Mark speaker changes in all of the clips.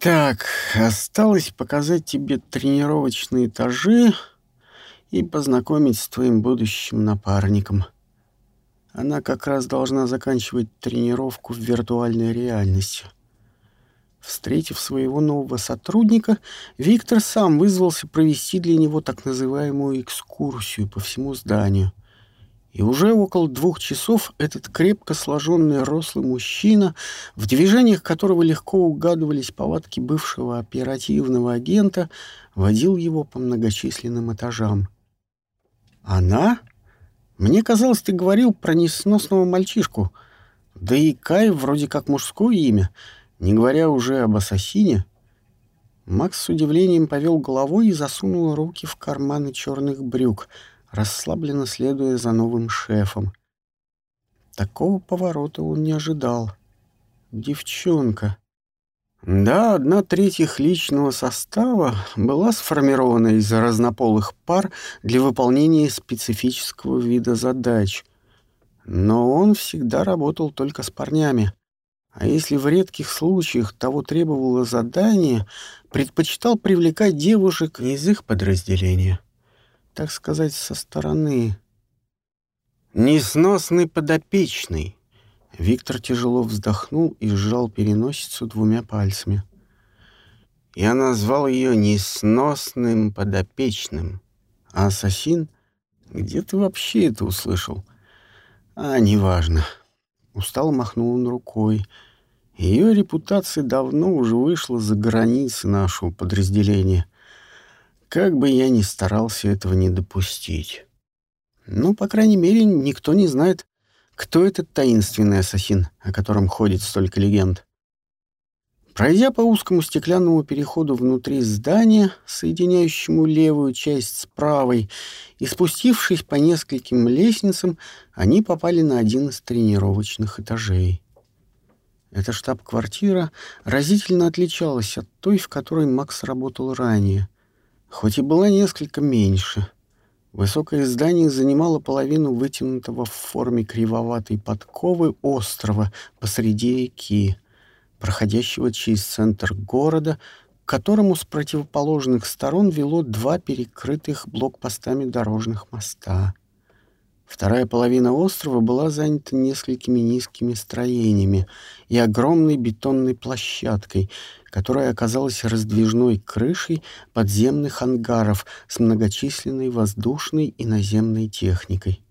Speaker 1: Так, осталось показать тебе тренировочные этажи и познакомить с твоим будущим напарником. Она как раз должна заканчивать тренировку в виртуальной реальности. Встретив своего нового сотрудника, Виктор сам вызвался провести для него так называемую экскурсию по всему зданию. И уже около двух часов этот крепко сложенный рослый мужчина, в движениях которого легко угадывались повадки бывшего оперативного агента, водил его по многочисленным этажам. «Она? Мне казалось, ты говорил про несносного мальчишку. Да и Кай вроде как мужское имя, не говоря уже об ассасине». Макс с удивлением повел головой и засунул руки в карманы черных брюк — расслабленно следуя за новым шефом. Такого поворота он не ожидал. Девчонка. Да, одна треть их личного состава была сформирована из разнополых пар для выполнения специфического вида задач. Но он всегда работал только с парнями. А если в редких случаях того требовало задание, предпочитал привлекать девушек из их подразделения так сказать, со стороны. Несносный подопечный. Виктор тяжело вздохнул и сжал переносицу двумя пальцами. Я назвал ее несносным подопечным. А ассасин? Где ты вообще это услышал? А, неважно. Устал махнул он рукой. Ее репутация давно уже вышла за границы нашего подразделения — как бы я ни старался этого не допустить. Ну, по крайней мере, никто не знает, кто этот таинственный ассасин, о котором ходит столько легенд. Пройдя по узкому стеклянному переходу внутри здания, соединяющему левую часть с правой, и спустившись по нескольким лестницам, они попали на один из тренировочных этажей. Эта штаб-квартира разительно отличалась от той, в которой Макс работал ранее — хоть и была несколько меньше. Высокое здание занимало половину вытянутого в форме кривоватой подковы острова посреди реки, проходящего через центр города, к которому с противоположных сторон вело два перекрытых блокпостами дорожных моста. Вторая половина острова была занята несколькими низкими строениями и огромной бетонной площадкой, которая оказалась раздвижной крышей подземных ангаров с многочисленной воздушной и наземной техникой.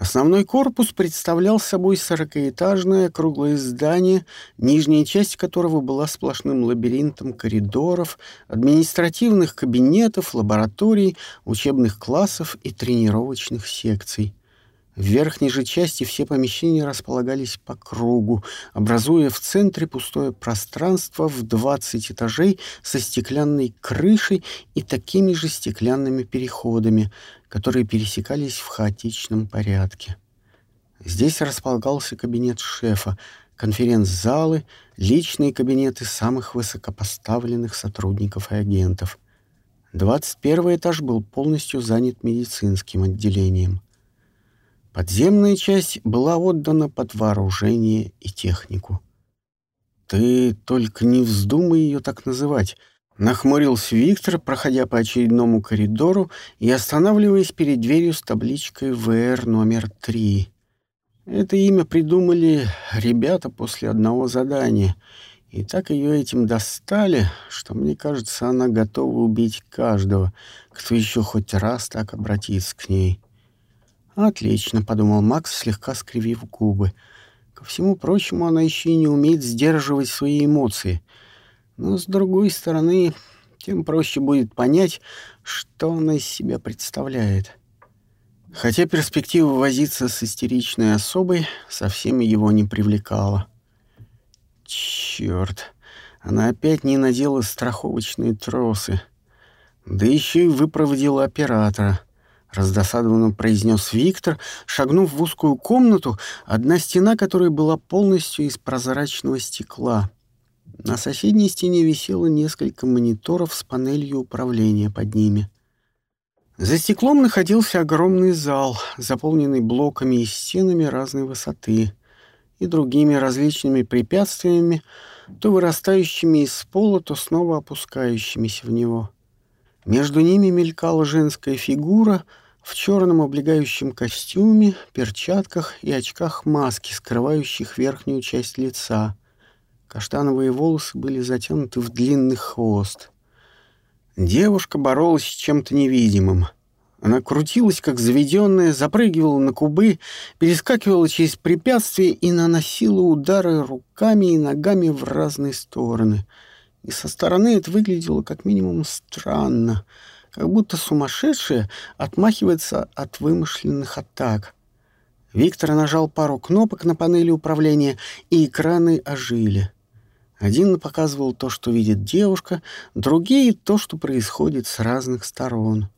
Speaker 1: Основной корпус представлял собой сорокаэтажное круглое здание, нижняя часть которого была сплошным лабиринтом коридоров, административных кабинетов, лабораторий, учебных классов и тренировочных секций. В верхней же части все помещения располагались по кругу, образуя в центре пустое пространство в 20 этажей со стеклянной крышей и такими же стеклянными переходами, которые пересекались в хаотичном порядке. Здесь располагался кабинет шефа, конференц-залы, личные кабинеты самых высокопоставленных сотрудников и агентов. 21 этаж был полностью занят медицинским отделением. Подземная часть была отдана под вооружение и технику. «Ты только не вздумай ее так называть», — нахмурился Виктор, проходя по очередному коридору и останавливаясь перед дверью с табличкой «ВР номер 3». Это имя придумали ребята после одного задания, и так ее этим достали, что, мне кажется, она готова убить каждого, кто еще хоть раз так обратится к ней. «Отлично», — подумал Макс, слегка скривив губы. «Ко всему прочему, она еще и не умеет сдерживать свои эмоции. Но, с другой стороны, тем проще будет понять, что она из себя представляет». Хотя перспектива возиться с истеричной особой совсем его не привлекала. Черт, она опять не надела страховочные тросы. Да еще и выпроводила оператора —— раздосадованно произнес Виктор, шагнув в узкую комнату, одна стена которой была полностью из прозрачного стекла. На соседней стене висело несколько мониторов с панелью управления под ними. За стеклом находился огромный зал, заполненный блоками и стенами разной высоты. и другими различными препятствиями, то вырастающими из пола, то снова опускающимися в него. Между ними мелькала женская фигура в черном облегающем костюме, перчатках и очках маски, скрывающих верхнюю часть лица. Каштановые волосы были затянуты в длинный хвост. Девушка боролась с чем-то невидимым — она крутилась, как заведенная, запрыгивала на кубы, перескакивала через препятствия и наносила удары руками и ногами в разные стороны. И со стороны это выглядело как минимум странно, как будто сумасшедшая отмахивается от вымышленных атак. Виктор нажал пару кнопок на панели управления, и экраны ожили. Один показывал то, что видит девушка, другие — то, что происходит с разных сторон.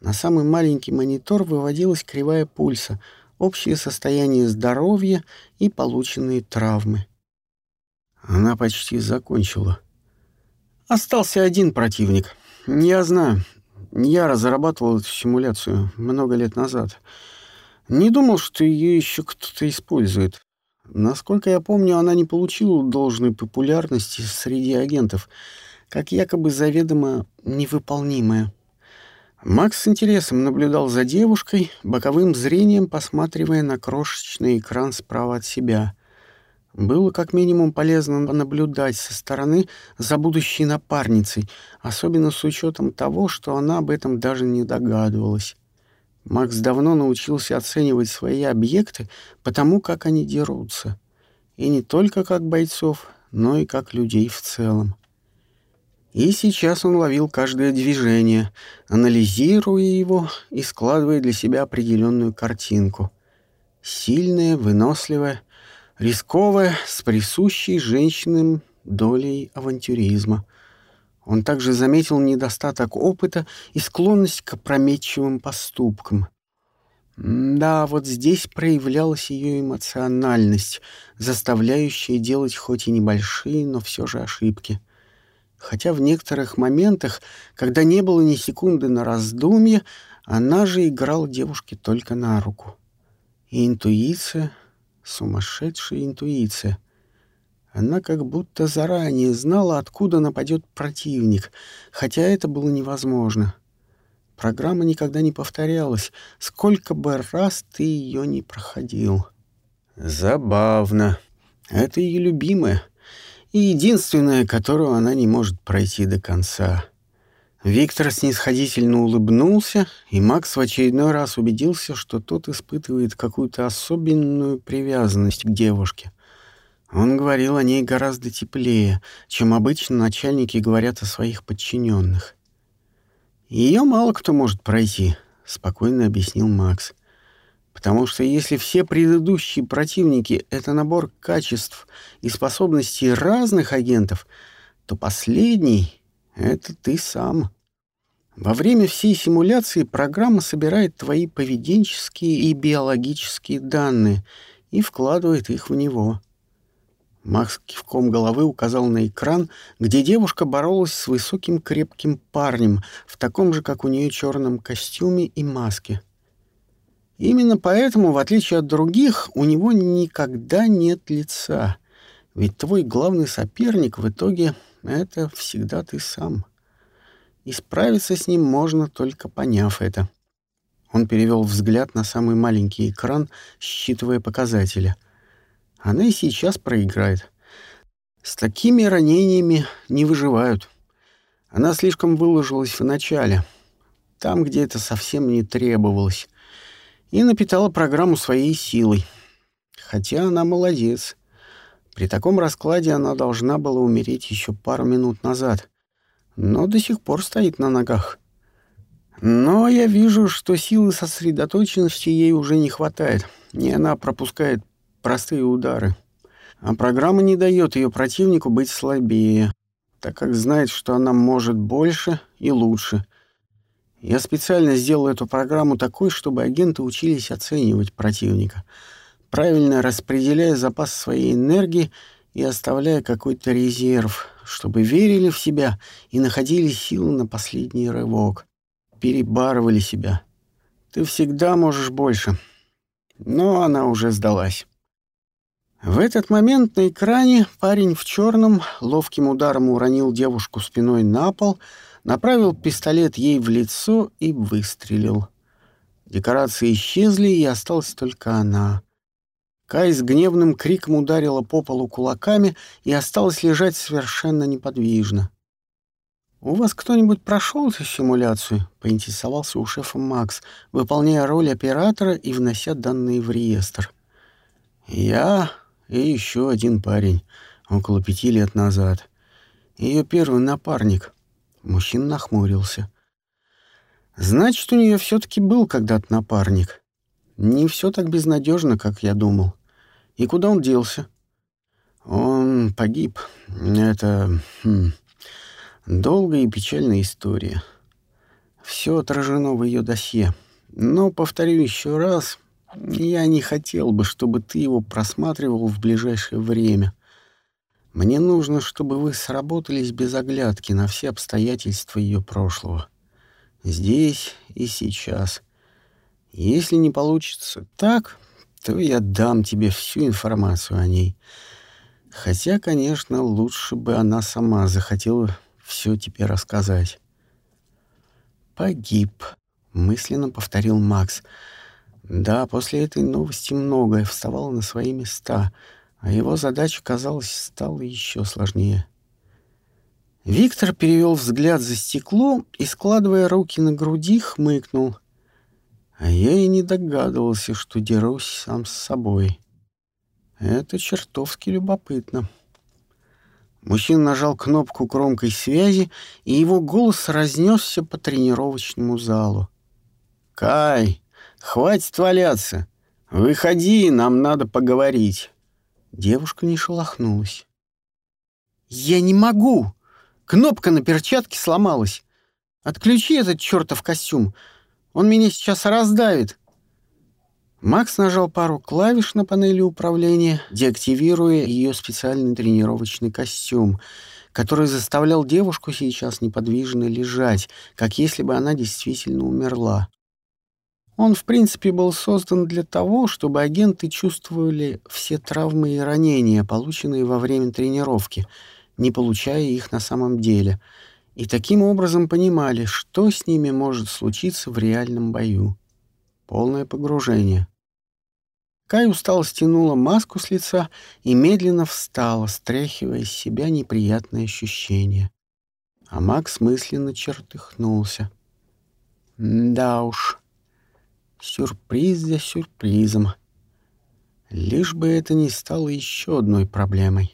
Speaker 1: На самый маленький монитор выводилась кривая пульса, общее состояние здоровья и полученные травмы. Она почти закончила. Остался один противник. Я знаю. Я разрабатывал эту симуляцию много лет назад. Не думал, что ее еще кто-то использует. Насколько я помню, она не получила должной популярности среди агентов, как якобы заведомо невыполнимая. Макс с интересом наблюдал за девушкой, боковым зрением посматривая на крошечный экран справа от себя. Было как минимум полезно наблюдать со стороны за будущей напарницей, особенно с учетом того, что она об этом даже не догадывалась. Макс давно научился оценивать свои объекты потому, как они дерутся. И не только как бойцов, но и как людей в целом. И сейчас он ловил каждое движение, анализируя его и складывая для себя определенную картинку. Сильная, выносливая, рисковая, с присущей женщинам долей авантюризма. Он также заметил недостаток опыта и склонность к опрометчивым поступкам. Да, вот здесь проявлялась ее эмоциональность, заставляющая делать хоть и небольшие, но все же ошибки — хотя в некоторых моментах, когда не было ни секунды на раздумье, она же играла девушке только на руку. И интуиция, сумасшедшая интуиция. Она как будто заранее знала, откуда нападет противник, хотя это было невозможно. Программа никогда не повторялась, сколько бы раз ты ее не проходил. Забавно. Это ее любимая — и единственная, которую она не может пройти до конца. Виктор снисходительно улыбнулся, и Макс в очередной раз убедился, что тот испытывает какую-то особенную привязанность к девушке. Он говорил о ней гораздо теплее, чем обычно начальники говорят о своих подчиненных. Ее мало кто может пройти, спокойно объяснил Макс. Потому что если все предыдущие противники — это набор качеств и способностей разных агентов, то последний — это ты сам. Во время всей симуляции программа собирает твои поведенческие и биологические данные и вкладывает их в него. Макс кивком головы указал на экран, где девушка боролась с высоким крепким парнем в таком же, как у нее, черном костюме и маске. Именно поэтому, в отличие от других, у него никогда нет лица. Ведь твой главный соперник в итоге — это всегда ты сам. И справиться с ним можно, только поняв это. Он перевел взгляд на самый маленький экран, считывая показатели. Она и сейчас проиграет. С такими ранениями не выживают. Она слишком выложилась в начале, там, где это совсем не требовалось и напитала программу своей силой. Хотя она молодец. При таком раскладе она должна была умереть еще пару минут назад, но до сих пор стоит на ногах. Но я вижу, что силы сосредоточенности ей уже не хватает, и она пропускает простые удары. А программа не дает ее противнику быть слабее, так как знает, что она может больше и лучше, я специально сделал эту программу такой, чтобы агенты учились оценивать противника, правильно распределяя запас своей энергии и оставляя какой-то резерв, чтобы верили в себя и находили силы на последний рывок, перебарывали себя. Ты всегда можешь больше. Но она уже сдалась. В этот момент на экране парень в черном ловким ударом уронил девушку спиной на пол, направил пистолет ей в лицо и выстрелил. Декорации исчезли, и осталась только она. Кай с гневным криком ударила по полу кулаками и осталась лежать совершенно неподвижно. «У вас кто-нибудь прошел эту симуляцию?» — поинтересовался у шефа Макс, выполняя роль оператора и внося данные в реестр. «Я и еще один парень, около пяти лет назад. Ее первый напарник». Мужчина нахмурился. «Значит, у нее все-таки был когда-то напарник. Не все так безнадежно, как я думал. И куда он делся?» «Он погиб. Это... Хм, долгая и печальная история. Все отражено в ее досье. Но, повторю еще раз, я не хотел бы, чтобы ты его просматривал в ближайшее время. Мне нужно, чтобы вы сработались без оглядки на все обстоятельства ее прошлого. Здесь и сейчас. Если не получится так, то я дам тебе всю информацию о ней. Хотя, конечно, лучше бы она сама захотела все тебе рассказать. «Погиб», — мысленно повторил Макс, — да, после этой новости многое вставало на свои места, а его задача, казалось, стала еще сложнее. Виктор перевел взгляд за стекло и, складывая руки на груди, хмыкнул. А я и не догадывался, что дерусь сам с собой. Это чертовски любопытно. Мужчина нажал кнопку громкой связи, и его голос разнесся по тренировочному залу. «Кай, «Хватит валяться! Выходи, нам надо поговорить!» Девушка не шелохнулась. «Я не могу! Кнопка на перчатке сломалась! Отключи этот чертов костюм! Он меня сейчас раздавит!» Макс нажал пару клавиш на панели управления, деактивируя ее специальный тренировочный костюм, который заставлял девушку сейчас неподвижно лежать, как если бы она действительно умерла. Он, в принципе, был создан для того, чтобы агенты чувствовали все травмы и ранения, полученные во время тренировки, не получая их на самом деле, и таким образом понимали, что с ними может случиться в реальном бою. Полное погружение. Кай устало стянула маску с лица и медленно встала, стряхивая с себя неприятные ощущения. А Макс мысленно чертыхнулся. «Да уж». Сюрприз за сюрпризом. Лишь бы это не стало еще одной проблемой.